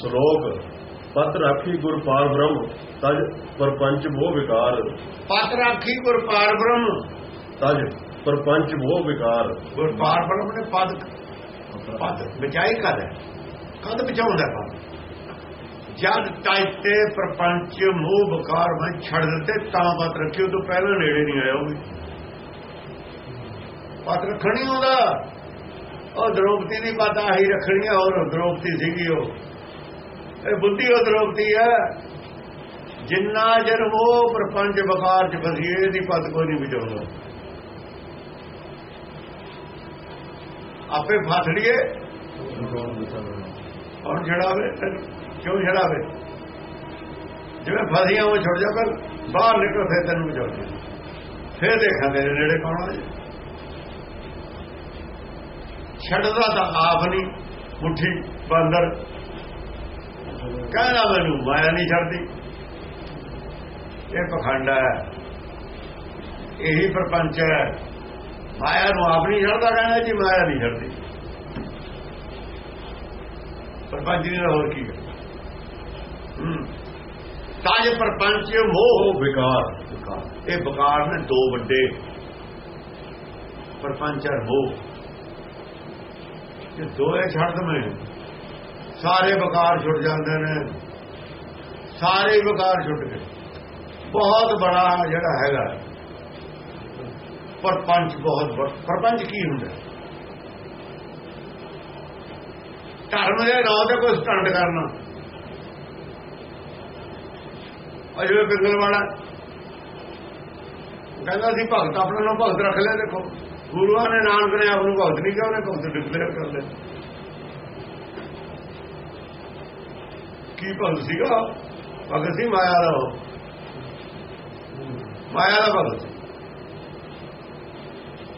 ਸ਼ਲੋਕ ਪਤ ਰਾਖੀ ਗੁਰ ਪਾਰ ਬ੍ਰਹਮ ਤਜ ਪਰਪੰਚ ਮੋਹ ਵਿਕਾਰ। ਪਤ ਰਾਖੀ ਗੁਰ ਪਾਰ ਬ੍ਰਹਮ। ਤਜ ਪਰਪੰਚ ਮੋਹ ਵਿਕਾਰ। ਗੁਰ ਪਾਰ ਬ੍ਰਹਮ ਨੇ ਪਦ ਪਦ ਬਚਾਈ ਕਰ ਕਦ ਬਚਾਉਂਦਾ ਪਦ? ਜਦ ਤਾਇਤੇ ਪ੍ਰਪੰਚ ਮੋਹ ਵਿਕਾਰ ਮੈਂ ਛੱਡ ਦਿੱਤੇ ਤਾਂ ਪਤ ਰੱਖਿਓ ਤੋਂ ਪਹਿਲਾਂ ਨੇੜੇ ਨਹੀਂ ਆਇਆ ਉਹ ਪਤ ਰੱਖਣੀ ਉਹਦਾ। ਉਹ ਦ੍ਰੋਪਤੀ ਦੀ ਪਤਾ ਹੀ ਰੱਖਣੀ ਹੈ ਹੋਰ ਦ੍ਰੋਪਤੀ ਸੀਗੀ ਉਹ। ਇਹ ਬੁੱਧੀ ਉਹ ਹੈ। ਜਿੰਨਾ ਜਰ ਉਹ ਪ੍ਰਪੰਚ ਵਕਾਰ ਚ ਫਸੀਏ ਦੀ ਪਤ ਕੋਈ ਨਹੀਂ ਬਚਾਉਂਦਾ ਆਪੇ ਫਾਸੜੀਏ ਔਰ ਛੜਾਵੇ, ਕਿਉਂ ਛੜਾਵੇ? ਜਿਵੇਂ ਫਸੀਆਂ ਉਹ ਛੁੱਟ ਜਾ ਕਰ ਬਾਹਰ ਨਿਕਲ, ਫੇਰ ਤੈਨੂੰ ਬਚਾਉਂਦੇ ਫੇਰ ਦੇਖਾਂ ਤੇਰੇ ਨੇੜੇ ਕੌਣ ਆ। ਛੱਡਦਾ ਤਾਂ ਆਪ ਨਹੀਂ, ਮੁੱਠੀ ਬਾਂਦਰ ਕਹਿਣਾ ਮੈਨੂੰ ਮਾਇਆ ਨਹੀਂ ਛੱਡਦੀ। ਇਹ ਪਖੰਡ ਹੈ। ਇਹੀ ਪ੍ਰਪੰਚ ਹੈ। ਮਾਇਆ ਨੂੰ ਆਪ ਨਹੀਂ ਛੱਡਦਾ ਕਹਿੰਦਾ ਜੀ ਮਾਇਆ ਨਹੀਂ ਛੱਡਦੀ। ਪ੍ਰਪੰਚ ਨਹੀਂ ਹੋਰ ਕੀ ਹੈ। ਤਾਜ ਪ੍ਰਪੰਚ ਮੋਹ ਉਹ ਵਿਕਾਰ ਇਹ ਬਕਾਰ ਨੇ ਦੋ ਵੱਡੇ। ਪ੍ਰਪੰਚ ਔਰ ਮੋਹ। ਇਹ ਦੋਏ ਛੱਡ ਦਵੇਂ। ਸਾਰੇ ਬਕਾਰ ਛੁੱਟ ਜਾਂਦੇ ਨੇ। ਸਾਰੇ ਬਕਾਰ ਛੁੱਟ ਗਏ। ਬਹੁਤ ਬੜਾ ਜਿਹੜਾ ਹੈਗਾ। ਪਰਪੰਚ ਬਹੁਤ ਬੜਾ। ਪਰਪੰਚ ਕੀ ਹੁੰਦਾ? ਧਰਮ ਦੇ ਨਾਂ ਤੇ ਕੋਈ ਸਟੰਡ ਕਰਨਾ। ਅਜੇ ਪਿੰਗਲ ਵਾਲਾ। ਕਹਿੰਦਾ ਸੀ, ਭਗਤ ਆਪਣਾ ਨੂੰ ਭਗਤ ਰੱਖ ਲਿਆ, ਦੇਖੋ। ਗੁਰੂਆਂ ਨੇ ਨਾਨਕ ਨੇ ਆਪ ਨੂੰ ਭਗਤ ਨਹੀਂ ਕਿਹਾ, ਉਹਨੇ ਭਗਤ ਡਿਕਲੇਅਰ ਕਰ ਲਿਆ। ਕੀ ਭਗਤ ਸੀਗਾ? ਭਗਤ ਸੀ ਮਾਇਆ ਦਾ ਉਹ। ਮਾਇਆ ਦਾ ਭਗਤ। ਸੀ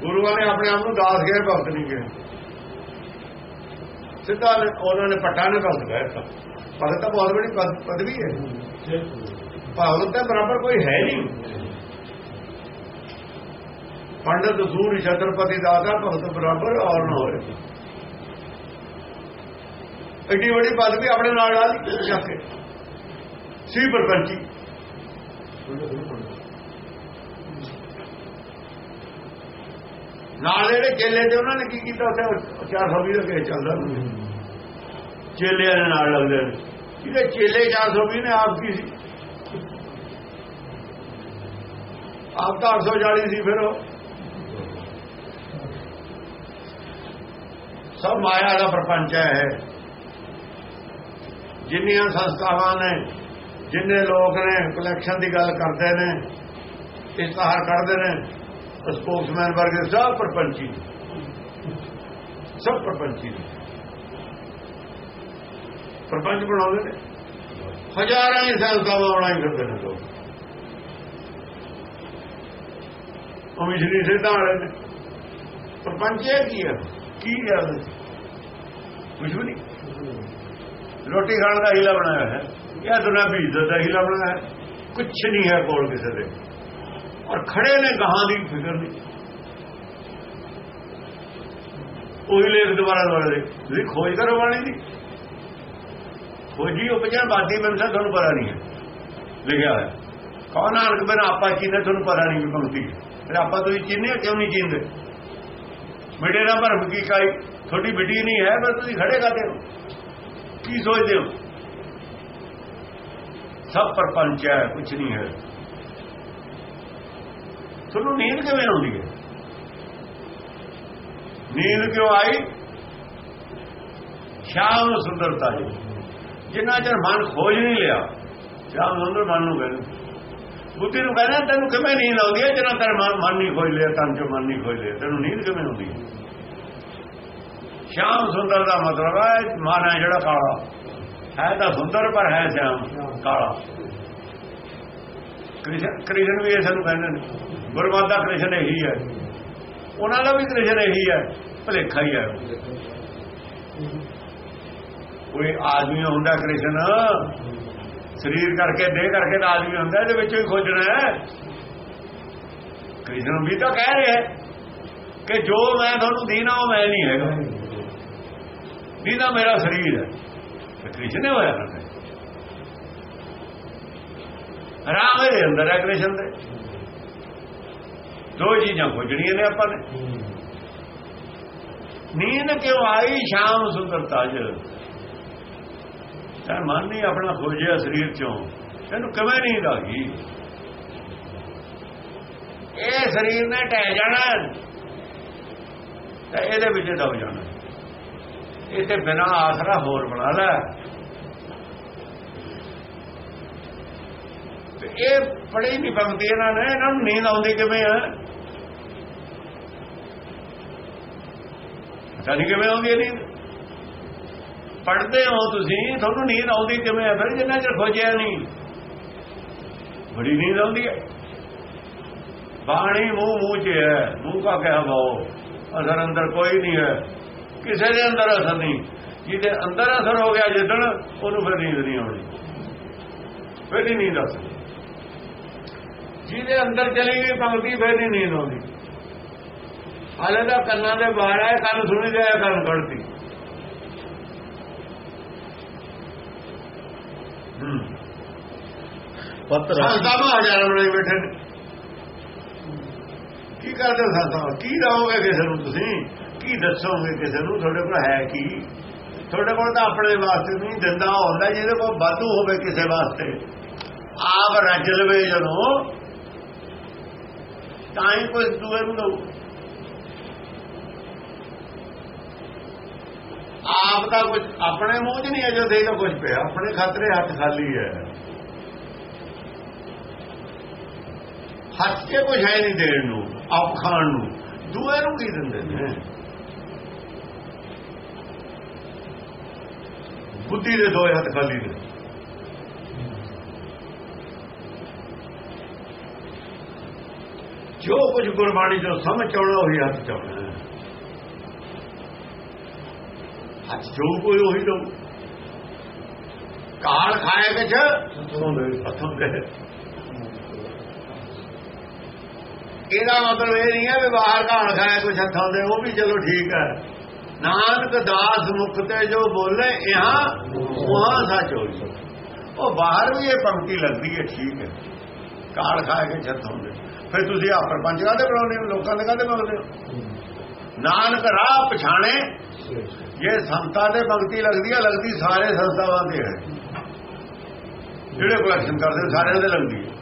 ਗੁਰੂਆਂ ਨੇ ਆਪਣੇ ਆਪ ਨੂੰ ਦਾਸ ਕਿਹਾ ਭਗਤ ਨਹੀਂ ਕਿਹਾ ਸਿੱਧਾ ਉਹਨਾਂ ਨੇ ਪੱਟਾ ਨੇ ਭਗਤ ਕਹਿਤਾ ਭਗਤ ਤਾਂ ਬਹੁਤ ਬੜੀ ਪਦਵੀ ਹੈ। ਭਗਤ ਤਾਂ ਬਰਾਬਰ ਕੋਈ ਹੈ ਨਹੀਂ। ਪੰਡਤ ਸੂਰ ਛਤਰਪਤੀ ਦਾਤਾ ਭਗਤ ਬਰਾਬਰ ਔਰ ਨਾ ਹੋਏ। ਐਡੀ ਵੱਡੀ ਪਦਵੀ ਆਪਣੇ ਨਾਲ ਆ ਜਾ ਕੇ। ਸੀ ਪਰਪੰਚੀ ਨਾਲ ਜਿਹੜੇ ਚੇਲੇ ਤੇ ਉਹਨਾਂ ਨੇ ਕੀ ਕੀਤਾ ਉੱਥੇ? 420 ਦਾ ਕੇਸ ਚੱਲਦਾ। ਚੇਲਿਆਂ ਦੇ ਨਾਲ ਲੱਗਦੇ ਨੇ। ਜਿਹਦੇ ਚੇਲੇ 420 ਨੇ, ਆਪ ਕੀ ਸੀ? ਆਪ ਤਾਂ 840 ਸੀ ਫਿਰ ਉਹ। ਸਭ ਮਾਇਆ ਦਾ ਪ੍ਰਪੰਚ ਹੈ। ਜਿੰਨੀਆਂ ਸੰਸਥਾਵਾਂ ਨੇ, ਜਿੰਨੇ ਲੋਕ ਨੇ ਕਲੈਕਸ਼ਨ ਦੀ ਗੱਲ ਕਰਦੇ ਨੇ, ਇਸ਼ਤਿਹਾਰ ਕੱਢਦੇ ਨੇ ਸਪੋਕਸਮੈਨ ਵਰਗੇ ਸਭ ਪ੍ਰਪੰਚੀ ਸਭ ਪ੍ਰਪੰਚੀ ਪ੍ਰਪੰਚ ਬਣਾਉਂਦੇ ਨੇ। ਹਜ਼ਾਰਾਂ ਹੀ ਸੰਸਥਾਵਾਂ ਬਣਾਈ ਫਿਰਦੇ ਨੇ ਲੋਕ। ਉਹ ਮਿਸ਼ਰੀ ਸਿੱਧਾ ਵਾਲੇ ਨੇ। ਪ੍ਰਪੰਚ ਇਹ ਕੀ ਹੈ? ਕੀ ਹੈ ਕੁਝ ਵੀ ਨਹੀਂ। ਰੋਟੀ ਖਾਣ ਦਾ ਹੀਲਾ ਬਣਾਇਆ ਹੈ। ਇਹ ਦੁਨਾ ਵੀ ਇੱਜ਼ਤ ਦਾ ਹੀਲਾ ਬਣਾਇਆ ਹੈ। ਕੁਝ ਨਹੀਂ ਹੈ ਕੋਲ ਕਿਸੇ ਦੇ। ਔਰ ਖੜੇ ਨੇ ਗਾਹਾਂ ਦੀ ਫਿਕਰ ਨਹੀਂ। ਉਹੀ ਲੇਖ ਦੁਬਾਰਾ ਦੁਬਾਰਾ ਦੇ। ਤੁਸੀਂ ਖੋਜ ਕਰੋ ਬਾਣੀ ਦੀ। ਖੋਜੀ ਉਪਜਣ ਬਾਦੀ, ਮੈਨੂੰ ਤਾਂ ਤੁਹਾਨੂੰ ਪਤਾ ਨਹੀਂ ਹੈ। ਲਿਖਿਆ ਹੈ ਕੌਣ ਨਾਨਕ ਬਿਨ ਆਪਾ ਚੀਨੇ ਤੁਹਾਨੂੰ ਪਤਾ ਨਹੀਂ ਵੀ ਪੰਕਤੀ ਫਿਰ ਆਪਾਂ ਤੁਸੀਂ ਚੀਨੇ ਕਿਉਂ ਨਹੀਂ ਚੀਂਦੇ ਮਿੱਡੇ ਦਾ ਭਰਮ ਕੀ ਕਾਈ? ਤੁਹਾਡੀ ਬਿਟੀ ਨਹੀਂ ਹੈ ਪਰ ਤੁਸੀਂ ਖੜੇ ਕਰਦੇ ਹੋ? ਕੀ ਸੋਚਦੇ ਹੋ ਸਭ ਪਰਪੰਚ ਹੈ ਕੁਝ ਨਹੀਂ ਹੈ। ਤੁਹਾਨੂੰ ਨੀਂਦ ਕਿਵੇਂ ਆਉਂਦੀ ਹੈ? ਨੀਂਦ ਕਿਉਂ ਆਈ? ਸ਼ਾਮ ਨੂੰ ਸੁੰਦਰਤਾ ਹੈ ਜਿੰਨਾ ਚਿਰ ਮਨ ਖੋਜ ਨਹੀਂ ਲਿਆ, ਸ਼ਾਮ ਸੁੰਦਰ ਮਨ ਨੂੰ ਕਹਿੰਦੇ ਬੁੱਧੀ ਨੂੰ ਕਹਿੰਦਾ, ਤੈਨੂੰ ਕਿਵੇਂ ਨੀਂਦ ਆਉਂਦੀ ਹੈ? ਜਿੰਨਾ ਤੇਰਾ ਮਨ ਨਹੀਂ ਖੋਜ ਲਿਆ, ਤਨ ਚੋਂ ਮਨ ਨਹੀਂ ਖੋਜ ਲਿਆ, ਤੈਨੂੰ ਨੀਂਦ ਕਿਵੇਂ ਆਉਂਦੀ ਹੈ? ਸ਼ਾਮ ਸੁੰਦਰ ਦਾ ਮਤਲਬ ਹੈ, ਮਨ ਹੈ ਜਿਹੜਾ ਕਾਲਾ। ਹੈ ਤਾਂ ਸੁੰਦਰ, ਪਰ ਹੈ ਸ਼ਾਮ ਕਾਲਾ। ਕ੍ਰਿਸ਼ਨ ਕ੍ਰਿਸ਼ਨ ਵੀ ਇਸ ਨੂੰ ਕਹਿੰਦੇ ਨੇ ਗੁਰਮਤਿ ਦਾ ਕ੍ਰਿਸ਼ਨ ਇਹੀ ਹੈ। ਉਹਨਾਂ ਦਾ ਵੀ ਕ੍ਰਿਸ਼ਨ ਇਹੀ ਹੈ, ਭਲੇਖਾ ਹੀ ਹੈ। ਕੋਈ ਆਦਮੀ ਹੁੰਦਾ ਕ੍ਰਿਸ਼ਨ, ਸਰੀਰ ਕਰਕੇ, ਦੇਹ ਕਰਕੇ ਤਾਂ ਆਦਮੀ ਹੁੰਦਾ, ਇਹਦੇ ਵਿੱਚੋਂ ਹੀ ਖੋਜਣਾ ਹੈ। ਕ੍ਰਿਸ਼ਨ ਵੀ ਤਾਂ ਕਹਿ ਰਿਹਾ ਕਿ ਜੋ ਮੈਂ ਤੁਹਾਨੂੰ ਦੇਣਾ ਉਹ ਮੈਂ ਨਹੀਂ ਹੈਗਾ। ਦੀਨਾ ਮੇਰਾ ਸਰੀਰ ਹੈ। ਕ੍ਰਿਸ਼ਨ ਨੇ ਹੋਇਆ ਨਾ ਰਾਮ ਦੇ ਅੰਦਰ ਹੈ ਕ੍ਰਿਸ਼ਨ ਦੇ। ਦੋ ਚੀਜ਼ਾਂ ਖੋਜਣੀਆਂ ਨੇ ਆਪਾਂ ਨੇ। ਨੀਂਦ ਕਿਉਂ ਆਈ? ਸ਼ਾਮ ਸੁੰਦਰਤਾ ਜ ਤਾਂ ਮਨ ਨਹੀਂ ਆਪਣਾ ਖੋਜਿਆ ਸਰੀਰ ਚੋਂ। ਇਹਨੂੰ ਕਿਵੇਂ ਨੀਂਦ ਆ ਗਈ? ਇਹ ਸਰੀਰ ਨੇ ਟਹਿ ਜਾਣਾ। ਤਾਂ ਇਹਦੇ ਵਿੱਚ ਦਬ ਜਾਣਾ। ਇਹ ਤੇ ਬਿਨਾ ਆਸਰਾ ਹੋਰ ਬਣਾ ਲੈ। ਤੇ ਇਹ ਪੜੀ ਨਹੀਂ ਬੰਦੀ ਇਹਨਾਂ ਨੇ, ਇਹਨਾਂ ਨੂੰ ਨੀਂਦ ਆਉਂਦੀ ਕਿਵੇਂ ਆ? ਪਤਾ ਨਹੀਂ ਕਿਵੇਂ ਆਉਂਦੀ ਨੀਂਦ। ਪੜਦੇ ਹੋ ਤੁਸੀਂ, ਤੁਹਾਨੂੰ ਨੀਂਦ ਆਉਂਦੀ ਕਿਵੇਂ ਆ? ਫਿਰ ਜਿੰਨਾ ਚਿਰ ਖੋਜਿਆ ਨਹੀਂ ਬੜੀ ਨੀਂਦ ਆਉਂਦੀ ਹੈ ਬਾਣੀ ਮੂੰਹ ਮੂੰਹ 'ਚ ਹੈ, ਮੂੰਹ ਕਾ ਕਹਿ ਬਾਓ ਅਸਰ ਅੰਦਰ ਕੋਈ ਨਹੀਂ ਹੈ ਕਿਸੇ ਦੇ ਅੰਦਰ ਅਸਰ ਨਹੀਂ। ਜਿਹਦੇ ਅੰਦਰ ਅਸਰ ਹੋ ਗਿਆ ਜਿੱਦਣ ਉਹਨੂੰ ਫਿਰ ਨੀਂਦ ਨਹੀਂ ਆਉਣੀ। ਫਿਰ ਨਹੀਂ ਨੀਂਦ ਆਉਂਦੀ। ਜਿਹਦੇ ਅੰਦਰ ਚਲੀ ਗਈ ਪੰਕਤੀ ਫਿਰ ਨਹੀਂ ਨੀਂਦ ਆਉਂਦੀ। ਹਾਲੇ ਤਾਂ ਕੰਨਾਂ ਦੇ ਬਾਹਰ ਹੈ ਕੰਨ ਸੁਣੀ ਦੇ ਕੰਨ ਕੱਢਦੀ ਹੂੰ। ਪਤ ਸੰਤਾਂ ਹਜ਼ਾਰ ਬਣਾਈ ਬੈਠੇ ਕੀ ਕਰਦੇ ਸੰਤਾਂ? ਕੀ ਦਵੋਗੇ ਕਿਸੇ ਨੂੰ ਤੁਸੀਂ? ਕੀ ਦੱਸੋਗੇ ਕਿਸੇ ਨੂੰ? ਤੁਹਾਡੇ ਕੋਲ ਹੈ ਕੀ? ਤੁਹਾਡੇ ਕੋਲ ਤਾਂ ਆਪਣੇ ਵਾਸਤੇ ਨਹੀਂ ਦਿੰਦਾ ਹੁੰਦਾ, ਜਿਹਦੇ ਕੋਲ ਵਾਧੂ ਹੋਵੇ ਕਿਸੇ ਵਾਸਤੇ। ਆਪ ਰੱਜ ਲਵੇ ਜਦੋਂ। ਤਾਂ ਹੀ ਕੋਈ ਦੂਏ ਨੂੰ ਦਊ। ਆਪ ਦਾ ਕੁਝ ਆਪਣੇ ਮੂੰਹ 'ਚ ਨਹੀਂ ਹੈ ਜੋ ਦੇਗਾ ਕੁਝ ਪਿਆ, ਆਪਣੇ ਖਾਤਰੇ ਹੱਥ ਖਾਲੀ ਹੈ। ਹੱਥ 'ਚ ਕੁਝ ਹੈ ਨਹੀਂ ਦੇਣ ਨੂੰ, ਆਪ ਖਾਣ ਨੂੰ। ਦੂਏ ਨੂੰ ਕੀ ਦਿੰਦੇ ਨੇ? ਬੁੱਧੀ ਦੇ ਦੋ ਹੱਥ ਖਾਲੀ ਨੇ। ਜੋ ਕੁਝ ਗੁਰਬਾਣੀ ਜੋ ਸਮਝ ਆਉਣਾ ਉਹੀ ਹੱਥ ਚਾਉਣਾ ਹੱਥ ਜੋ ਕੋਈ ਉਹੀ ਦੋ ਕਾਲ ਖਾਏ ਵਿੱਚ ਹੱਥੋਂ ਦੇ। ਇਹਦਾ ਮਤਲਬ ਇਹ ਨਹੀਂ ਹੈ ਵੀ ਬਾਹਰ ਘਾਣ ਖਾਇਆ ਕੁਛ ਹੱਥਾਂ ਦੇ ਉਹ ਵੀ ਚਲੋ ਠੀਕ ਹੈ। ਨਾਨਕ ਦਾਸ ਮੁਖ ਤੇ ਜੋ ਬੋਲੇ, ਇਹਾਂ ਉਹਾਂ ਸੱਚ ਹੋਈ ਉਹ ਬਾਹਰ ਵੀ ਇਹ ਪੰਕਤੀ ਲੱਗਦੀ ਹੈ, ਠੀਕ ਹੈ। ਕਾਲ ਖਾ ਕੇ ਛੱਤ ਹੁੰਦੇ। ਫਿਰ ਤੁਸੀਂ ਆ ਪਰਪੰਚ ਕਾਦੇ ਬਣਾਉਂਦੇ ਹੋ? ਲੋਕਾਂ ਦੇ ਕਾਦੇ ਬਣਾਉਂਦੇ ਹੋ? ਨਾਨਕ ਰਾਹ ਪਛਾਣੇ। ਇਹ ਸੰਤਾਂ ਦੇ ਪੰਕਤੀ ਲੱਗਦੀ ਹੈ ਲੱਗਦੀ ਸਾਰੇ ਸੰਸਥਾਵਾਂ ਦੇ ਹੈ। ਜਿਹੜੇ ਕਲੈਕਸ਼ਨ ਕਰਦੇ ਸਾਰਿਆਂ ਦੇ ਲੱਗਦੀ ਹੈ।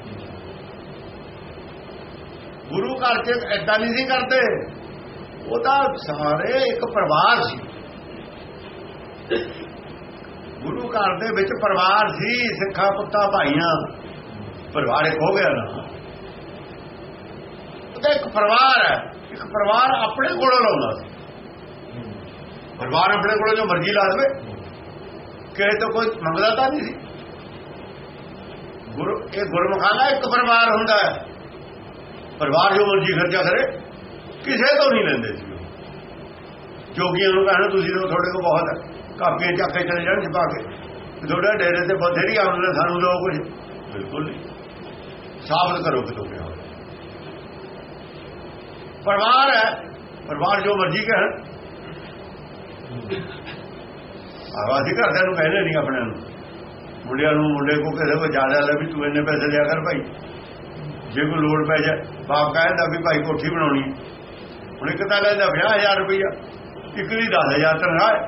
ਗੁਰੂ ਘਰ ਚ ਐਦਾਂ ਨਹੀਂ ਸੀ ਕਰਦੇ। ਉਹਦਾ ਸਾਰੇ ਇੱਕ ਪਰਿਵਾਰ ਸੀ। ਗੁਰੂ ਘਰ ਦੇ ਵਿੱਚ ਪਰਿਵਾਰ ਸੀ, ਸਿੱਖਾ, ਪੁੱਤਾ, ਭਾਈਆਂ। ਪਰਿਵਾਰ ਇੱਕ ਹੋ ਗਿਆ ਨਾ। ਉਹਦਾ ਇੱਕ ਪਰਿਵਾਰ ਹੈ। ਇੱਕ ਪਰਿਵਾਰ ਆਪਣੇ ਕੋਲੋਂ ਲਾਉਂਦਾ ਸੀ। ਪਰਿਵਾਰ ਆਪਣੇ ਕੋਲੋਂ ਜੋ ਮਰਜ਼ੀ ਲਾ ਦੇਵੇ। ਕਿਸੇ ਤੋਂ ਕੋਈ ਮੰਗਦਾ ਤਾਂ ਨਹੀਂ ਸੀ। ਗੁਰੂ, ਇਹ ਗੁਰਮਖਾਨਾ ਇੱਕ ਪਰਿਵਾਰ ਹੁੰਦਾ ਹੈ। ਪਰਿਵਾਰ ਜੋ ਮਰਜ਼ੀ ਖਰਚਾ ਕਰੇ। ਕਿਸੇ ਤੋਂ ਨਹੀਂ ਲੈਂਦੇ ਸੀ ਜੋਗੀਆਂ ਨੂੰ ਕਹਿਣਾ, ਤੁਸੀਂ ਤਾਂ ਤੁਹਾਡੇ ਕੋਲ ਬਹੁਤ ਹੈ। ਕਾਪੀਆਂ ਚੱਕ ਕੇ ਚਲੇ ਜਾਣ ਛਪਾ ਕੇ। ਤੁਹਾਡਾ ਡੇਰੇ ਤੇ ਬਥੇਰੀ ਆਉਂਦੇ ਸਾਨੂੰ ਦੋ ਕੁਝ ਬਿਲਕੁਲ ਨਹੀਂ। ਸਾਬਤ ਕਰੋ ਕਿ ਤੁਹਾਡੇ ਹੋਵੇ ਪਰਿਵਾਰ ਹੈ, ਪਰਿਵਾਰ ਜੋ ਮਰਜ਼ੀ ਕਹਿਣ। ਆਵਾਜ਼ੀ ਘਰਦਿਆਂ ਨੂੰ ਕਹਿੰਦੇ ਨਹੀਂ ਆਪਣੇ ਨੂੰ। ਮੁੰਡਿਆਂ ਨੂੰ ਮੁੰਡੇ ਕੋ ਕਿਸੇ ਕੋ ਜ਼ਿਆਦਾ ਲੈ ਵੀ ਤੂੰ ਇੰਨੇ ਪੈਸੇ ਲਿਆ ਕਰ ਭਾਈ। ਜੇ ਕੋਈ ਲੋੜ ਪੈ ਜਾ ਬਾਪ ਕਹਿੰਦਾ ਵੀ ਭਾਈ ਕੋਠੀ ਬਣਾਉਣੀ ਹੁਣ ਇੱਕ ਤਾਂ ਲੈਂਦਾ 50000 ਰੁਪਇਆ ਇੱਕ ਦੀ 10000 ਤਨਖਾਹ ਹੈ।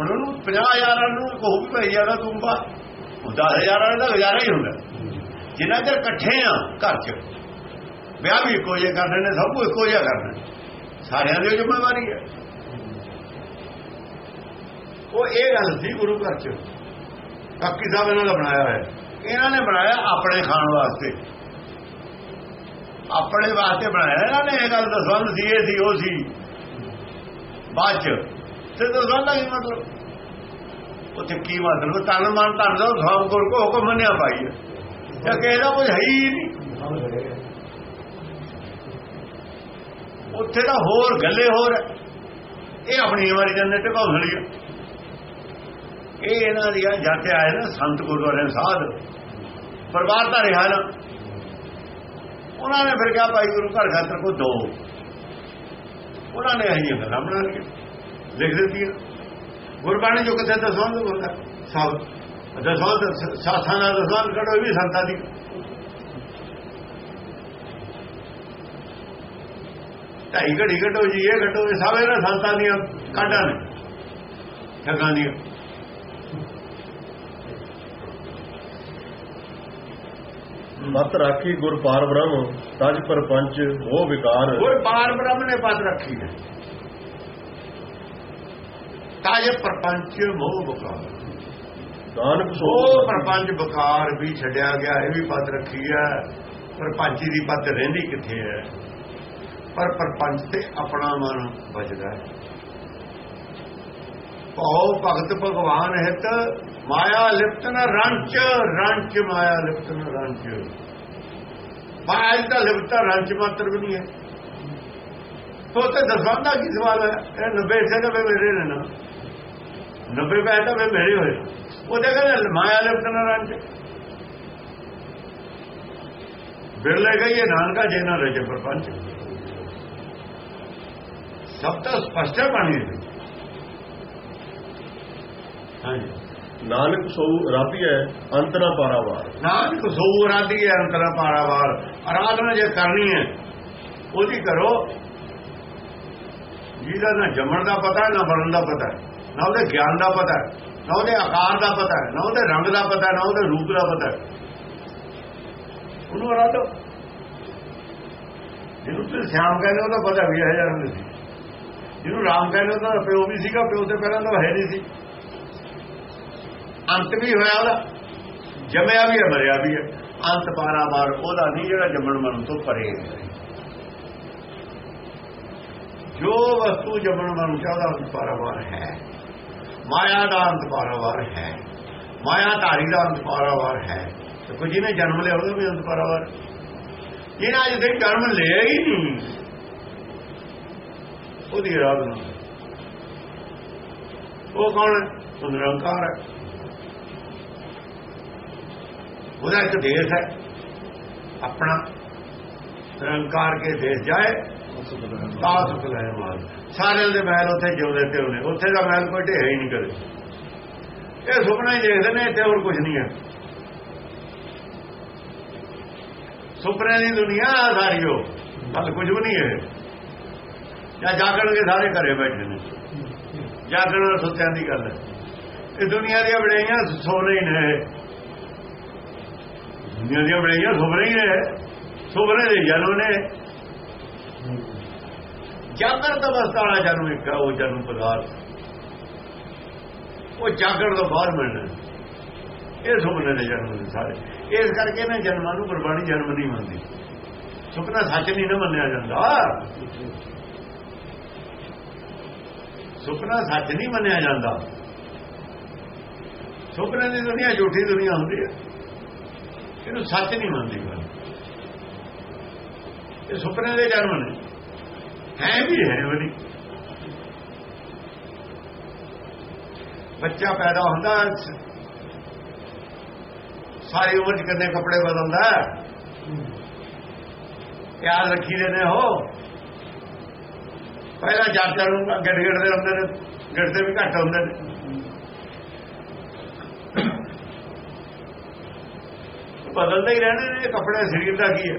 ਹੁਣ ਉਹਨੂੰ 50000 ਨੂੰ ਕਹੂ ਵੀ ਭਾਈ ਯਾਰਾ ਤੂੰ ਬਾ ਉਹ 10000 ਵਾਲਾ ਦਾ ਗੁਜ਼ਾਰਾ ਹੀ ਹੁੰਦਾ। ਜਿੰਨਾ ਚਿਰ ਇਕੱਠੇ ਆ ਘਰ 'ਚ, ਵਿਆਹ ਵੀ ਇੱਕੋ ਜਿਹਾ ਕਰਨੇ ਨੇ ਸਭ ਕੁਝ ਇੱਕੋ ਜਿਹਾ ਕਰਨਾ ਸਾਰਿਆਂ ਦੀ ਜ਼ਿੰਮੇਵਾਰੀ ਹੈ। ਉਹ ਇਹ ਗੱਲ ਸੀ ਗੁਰੂ ਘਰ 'ਚ। ਕਾਕੀ ਸਾਹਿਬ ਇਹਨਾਂ ਦਾ ਬਣਾਇਆ ਹੋਇਆ। ਇਹਨਾਂ ਨੇ ਬਣਾਇਆ ਆਪਣੇ ਖਾਣ ਵਾਸਤੇ। ਆਪਣੇ ਵਾਸਤੇ ਬਣਾਇਆ। ਇਹਨਾਂ ਨੇ ਇਹ ਗੱਲ ਦਸਵੰਦ ਸੀ, ਇਹ ਸੀ, ਉਹ ਸੀ। ਬਾਅਦ ਚ। ਤੇ ਦਸਵੰਦ ਦਾ ਕੀ ਮਤਲਬ। ਉੱਥੇ ਕੀ ਮਤਲਬ? ਤਨ ਮਨ ਧਨ ਦਾ ਸਭ ਗੁਰ ਕੋ ਹੁਕਮ ਮੰਨਿਆ ਪਾਈ ਹੈ ਜਾਂ ਕਿ ਇਹਦਾ ਕੁਝ ਹੈ ਹੀ ਨਹੀਂ। ਉੱਥੇ ਤਾਂ ਹੋਰ ਗੱਲੇ ਹੋਰ ਇਹ ਆਪਣੀ ਵਾਰੀ ਜੰਨੇ ਤੇ ਘੌਸਲੀ ਹੈ। ਇਹ ਇਹਨਾਂ ਦੀਆਂ ਜਾਤੇ ਆਏ ਨਾ, ਸੰਤ ਗੁਰਦੁਆਰੇ ਸਾਧ। ਪਰਿਵਾਰ ਤਾਂ ਰਿਹਾ ਨਾ। ਉਹਨਾਂ ਨੇ ਫਿਰ ਕਿਹਾ, ਭਾਈ ਗੁਰੂ ਘਰ ਖਾਤਰ ਕੋ ਦੋ। ਉਹਨਾਂ ਨੇ ਇਹ ਗੱਲਾਂ ਬਣਾ ਲਈਆਂ। ਲਿਖ ਦਿੱਤੀਆਂ। ਗੁਰਬਾਣੀ ਜੋ ਕਿਤੇ ਦਸਵੰਦ ਹੁੰਦਾ। ਸਭ। ਦਸਵਾਂ ਸਾਥਾਂ ਦਾ ਦਸਵਾਂ ਕੱਢੋ ਇਹ ਵੀ ਸੰਤਾਂ ਦੀ। ਢਾਈ ਘੜੀ ਘਟੋ ਜੀ, ਇਹ ਘਟੋ ਇਹ ਸਭ ਇਹਨਾਂ ਸੰਤਾਂ ਦੀਆਂ ਕਾਢਾਂ ਨੇ। ਠੱਗਾਂ ਦੀਆਂ। ਮਤ ਰਾਖੀ ਗੁਰ ਪਾਰ ਬ੍ਰਹਮ ਤਜ ਪਰਪੰਚ ਹੋ ਵਿਕਾਰ। ਹੋਰ ਪਾਰ ਬ੍ਰਹਮ ਨੇ ਪਤ ਰੱਖੀ ਹੈ। ਤਾਜ ਪਰਪੰਚ ਮੋਹ ਬਕਾਰ ਨਾਨਕ ਸੋ ਪਰਪੰਚ ਬਕਾਰ ਵੀ ਛੱਡਿਆ ਗਿਆ ਇਹ ਵੀ ਪਤ ਰੱਖੀ ਹੈ। ਪਰਪੰਚੀ ਦੀ ਪਤ ਰਹਿੰਦੀ ਕਿੱਥੇ ਹੈ? ਪਰ ਪਰਪੰਚ ਤੇ ਆਪਣਾ ਮਨ ਬਚਦਾ ਹੈ। ਭਉ ਭਗਤ ਭਗਵਾਨ ਹਿਤ, ਮਾਇਆ ਲਿਪਤ ਲਿਪਤਨ ਰੰਚ ਰੰਚ ਮਾਇਆ ਲਿਪਤ ਲਿਪਤਨ ਰੰਚ। ਮਾਇਆ ਦਾ ਲਿਪਤਾ ਰੰਚ ਮਾਤਰ ਵੀ ਨਹੀਂ ਹੈ। ਤੋ ਤੇ ਦਸਵਾਂ ਕੀ ਸਵਾਲ ਹੈ? ਇਹ 90 ਸੇ ਨਵੇਂ ਮੇਰੇ ਨੇ ਨਾ। 90 ਪੈਸੇ ਤਾਂ ਫਿਰ ਮੇਰੇ ਹੋਏ। ਉਹਦੇ ਕਹਿੰਦੇ ਮਾਇਆ ਲਿਪਤ ਲਿਪਤਨ ਰੰਚ। ਬਿਰਲੇ ਗਈ ਨਾਨਕਾ ਜੇ ਨਾ ਰਜੇ ਪਰਪੰਚ। ਸਭ ਤੋਂ ਸਪਸ਼ਟ ਹੈ ਬਾਣੀ ਵਿੱਚ ਨਾਨਕ ਸੋ ਰਾਧੀ ਹੈ, ਅੰਤਰਾ ਪਾਰਾਵਾਰ। ਨਾਨਕ ਸੋ ਆਦੀ ਹੈ, ਅੰਤਰਾ ਪਾਰਾਵਾਰ। ਆਰਾਧਨਾ ਜੇ ਕਰਨੀ ਹੈ, ਉਹਦੀ ਕਰੋ। ਜਿਹਦਾ ਨਾ ਜੰਮਣ ਦਾ ਪਤਾ ਹੈ, ਨਾ ਬਣਨ ਦਾ ਪਤਾ ਹੈ, ਨਾ ਉਹਦੇ ਗਿਆਨ ਦਾ ਪਤਾ ਹੈ, ਨਾ ਉਹਦੇ ਆਕਾਰ ਦਾ ਪਤਾ ਹੈ, ਨਾ ਉਹਦੇ ਰੰਗ ਦਾ ਪਤਾ ਹੈ, ਨਾ ਉਹਦੇ ਰੂਪ ਦਾ ਪਤਾ ਹੈ। ਉਹਨੂੰ ਆਰਾਧੋ। ਜਿਹਨੂੰ ਤੁਸੀਂ ਸਿਆਮ ਕਹਿੰਦੇ ਉਹਦਾ ਪਤਾ ਵੀ ਹੈ ਜਾਂ ਨਹੀਂ ਸੀ। ਜਿਹਨੂੰ ਰਾਮ ਕਹਿੰਦੇ ਉਹਦਾ ਪਿਓ ਵੀ ਸੀਗਾ, ਪਿਓ ਤੇ ਪਹਿਲਾਂ ਤਾਂ ਹੈ ਨਹੀਂ ਸੀ। ਅੰਤ ਵੀ ਹੋਇਆ ਉਹਦਾ। ਜੰਮਿਆ ਵੀ ਹੈ, ਮਰਿਆ ਵੀ ਹੈ। ਅੰਤ ਪਾਰਾਵਾਰ ਉਹਦਾ ਨਹੀਂ, ਜਿਹੜਾ ਜੰਮਣ ਮਰਨ ਤੋਂ ਪਰੇ ਹੈ। ਜੋ ਵਸਤੂ ਜੰਮਣ ਮਰਨ ਚਾਹਦਾ ਅੰਤ ਪਾਰਾਵਾਰ ਹੈ। ਮਾਇਆ ਦਾ ਅੰਤ ਪਾਰਾਵਾਰ ਹੈ। ਮਾਇਆ ਧਾਰੀ ਦਾ ਅੰਤ ਪਾਰਾਵਾਰ ਹੈ। ਤੇ ਕੋਈ ਜਿਹਨੇ ਜਨਮ ਲਿਆ, ਉਹਦਾ ਵੀ ਅੰਤ ਪਾਰਾਵਾਰ ਜਿਹਨਾਂ ਅਜੇ ਤੱਕ ਜਨਮ ਲਿਆ ਹੀ ਨਹੀਂ, ਉਹਦੀ ਆਰਾਧਨਾ ਉਹ ਕੌਣ ਹੈ? ਉਹ ਨਿਰੰਕਾਰ ਹੈ। ਉਹਦਾ ਇੱਕ ਦੇਸ਼ ਹੈ। ਆਪਣਾ ਨਿਰੰਕਾਰ ਕੇ ਦੇਸ਼ ਜਾਏ, ਤਾਂ ਸੁਖ ਲੈ ਮਾਲ ਸਾਰਿਆਂ ਦੇ ਮਹਿਲ ਉੱਥੇ ਜਿਉਂਦੇ ਤੇ ਉਹਨੇ ਉੱਥੇ ਦਾ ਮਹਿਲ ਕੋਈ ਢੇਰ ਹੀ ਨਹੀਂ ਕਰੇ ਇਹ ਸੁਪਨਾ ਹੀ ਦੇਖਦੇ ਨੇ ਤੇ ਹੋਰ ਕੁਝ ਨਹੀਂ ਹੈ। ਸੁਪਨੇ ਦੀ ਦੁਨੀਆ ਸਾਰੀਓ ਗੱਲ ਕੁਝ ਵੀ ਨਹੀਂ ਹੈ। ਜਾਂ ਜਾਗਣਗੇ ਸਾਰੇ ਘਰੇ ਬੈਠੇ ਨੇ। ਜਾਗਣ ਨਾਲ ਸੁੱਤਿਆਂ ਦੀ ਗੱਲ ਹੈ। ਇਹ ਦੁਨੀਆ ਦੀਆਂ ਬੜਾਈਆਂ ਸੋਨੇ ਹੀ ਨੇ। ਦੁਨੀਆ ਦੀਆਂ ਬੜਾਈਆਂ ਸੁਪਨੇ ਹੀ ਨੇ ਸੁਪਨੇ ਦੇ ਜਨਮ ਨੇ ਜਾਗਰ ਦਾ ਅਵਸਥਾ ਵਾਲਾ ਜਨਮ ਇੱਕ ਉਹ ਜਨਮ ਪਦਾਰਥ ਉਹ ਜਾਗਰ ਤੋਂ ਬਾਅਦ ਮਿਲਣਾ। ਇਹ ਸੁਪਨੇ ਦੇ ਜਨਮ ਨੇ ਸਾਰੇ। ਇਸ ਕਰਕੇ ਨਾ ਜਨਮਾਂ ਨੂੰ ਗੁਰਬਾਣੀ ਜਨਮ ਨਹੀਂ ਮੰਨਦੀ। ਸੁਪਨਾ ਸੱਚ ਨਹੀਂ ਨਾ ਮੰਨਿਆ ਜਾਂਦਾ। ਸੁਪਨਾ ਸੱਚ ਨਹੀਂ ਮੰਨਿਆ ਜਾਂਦਾ। ਸੁਪਨੇ ਦੀ ਦੁਨੀਆ ਝੂਠੀ ਦੁਨੀਆ ਹੁੰਦੀ ਹੈ। ਇਹਨੂੰ ਸੱਚ ਨਹੀਂ ਮੰਨਦੀ ਗੱਲ। ਇਹ ਸੁਪਨੇ ਦੇ ਜਨਮ ਨੇ। ਹੈ ਵੀ ਹੈ ਉਹਦੀ ਬੱਚਾ ਪੈਦਾ ਹੁੰਦਾ ਸਾਰੀ ਉਮਰ ਚ ਕਿੰਨੇ ਕੱਪੜੇ ਬਦਲਦਾ ਯਾਦ ਰੱਖੀ ਦੇ ਨੇ ਹੋ। ਪਹਿਲਾਂ ਚਾਚਾ ਨੂੰ ਗਿੜ ਗਿੜ ਦੇ ਹੁੰਦੇ ਨੇ, ਗਿੜਦੇ ਵੀ ਘੱਟ ਹੁੰਦੇ ਨੇ। ਬਦਲਦੇ ਹੀ ਰਹਿਣੇ ਨੇ ਕੱਪੜੇ ਸਰੀਰ ਦਾ ਕੀ ਹੈ?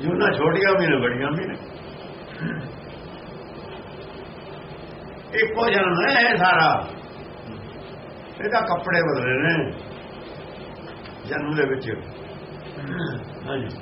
ਜੂਨਾ ਛੋਟੀਆਂ ਵੀ ਨੇ ਬੜੀਆਂ ਵੀ ਨੇ। ਇੱਕੋ ਜਨਮ ਹੈ ਇਹ ਸਾਰਾ। ਇਹਦਾ ਕੱਪੜੇ ਬਦਲੇ ਨੇ, ਜਨਮ ਦੇ ਵਿੱਚ। ਹਾਂਜੀ।